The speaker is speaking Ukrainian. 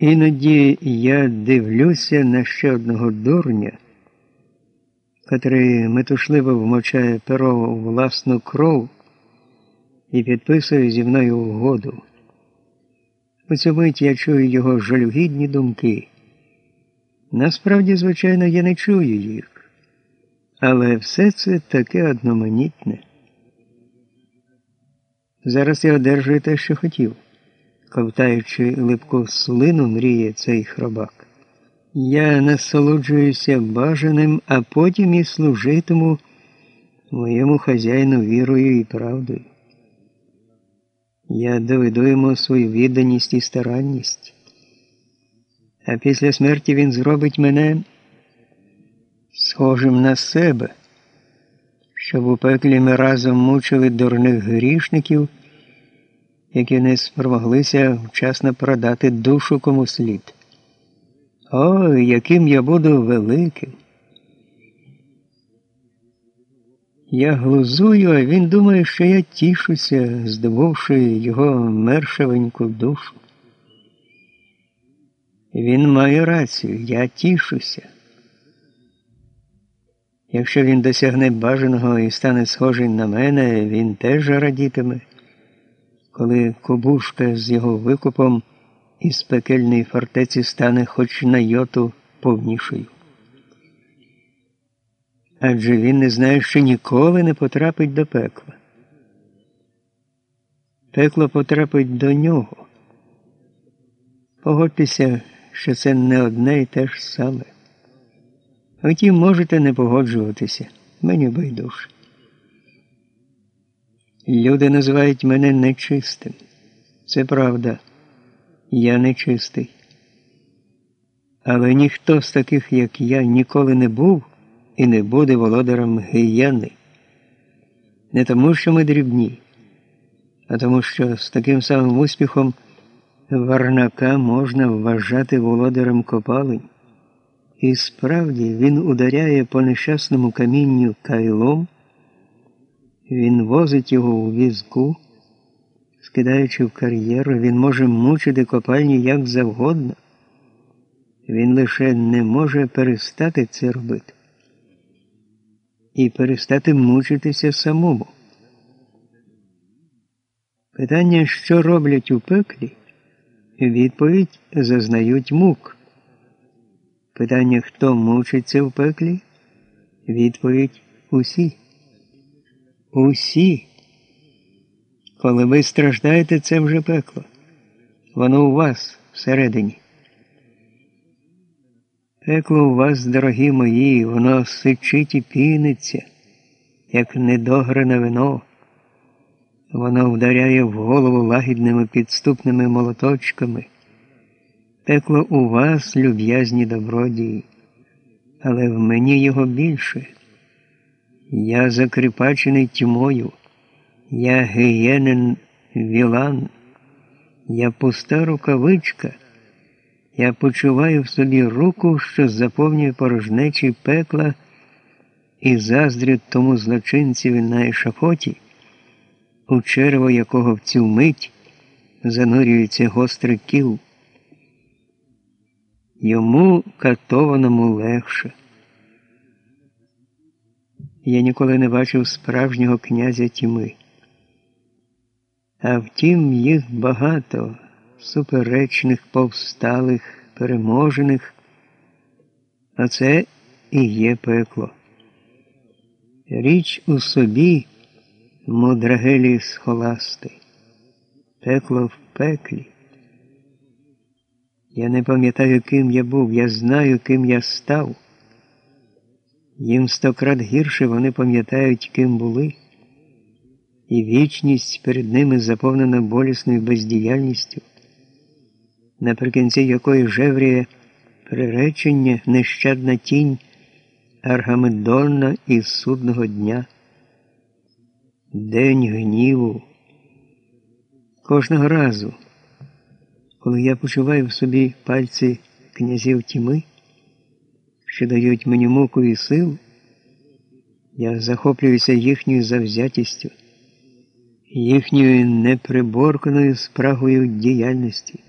Іноді я дивлюся на ще одного дурня, котрий метушливо вмочає перо у власну кров і підписує зі мною угоду. У цю мить я чую його жалюгідні думки. Насправді, звичайно, я не чую їх, але все це таке одноманітне. Зараз я одержую те, що хотів ковтаючи липку слину, мріє цей хробак. Я насолоджуюся бажаним, а потім і служитиму моєму хазяїну вірою і правдою. Я доведу йому свою відданість і старанність, а після смерті він зробить мене схожим на себе, щоб у пеклі ми разом мучили дурних грішників які не спромоглися вчасно продати душу кому слід. Ой, яким я буду великим. Я глузую, а він думає, що я тішуся, здобувши його мершевеньку душу. Він має рацію, я тішуся. Якщо він досягне бажаного і стане схожий на мене, він теж радітиме коли кобушка з його викупом із пекельної фортеці стане хоч на йоту повнішою. Адже він не знає, що ніколи не потрапить до пекла. Пекло потрапить до нього. Погодьтеся, що це не одне і те ж саме. Втім, можете не погоджуватися, мені байдуже. Люди називають мене нечистим. Це правда, я нечистий. Але ніхто з таких, як я, ніколи не був і не буде володарем гієни. Не тому, що ми дрібні, а тому, що з таким самим успіхом Варнака можна вважати володарем копалень. І справді він ударяє по нещасному камінню кайлом. Він возить його у візку, скидаючи в кар'єру, він може мучити копальні як завгодно. Він лише не може перестати це робити і перестати мучитися самому. Питання, що роблять у пеклі, відповідь зазнають мук. Питання, хто мучиться в пеклі, відповідь усі. Усі. Коли ви страждаєте, це вже пекло. Воно у вас всередині. Пекло у вас, дорогі мої, воно сичить і піниться, як недогране вино. Воно вдаряє в голову лагідними підступними молоточками. Пекло у вас, люб'язні добродії, але в мені його більше. Я закріпачений тьмою, я гієнен вілан, я пуста рукавичка, я почуваю в собі руку, що заповнює порожнечі пекла і заздрю тому злочинцеві на ешафоті, у черво якого в цю мить занурюється гострий кіл. Йому катованому легше. Я ніколи не бачив справжнього князя тіми. А втім, їх багато суперечних, повсталих, переможених. А це і є пекло. Річ у собі, мудрагелі схоласти, пекло в пеклі. Я не пам'ятаю, ким я був, я знаю, ким я став. Їм стократ гірше вони пам'ятають, ким були, і вічність перед ними заповнена болісною бездіяльністю, наприкінці якої жевріє приречення нещадна тінь Аргамедонна із судного дня, День гніву. Кожного разу, коли я почуваю в собі пальці князів тіми, що дають мені муку і сил, я захоплююся їхньою завзятістю, їхньою неприборканою спрагою діяльності.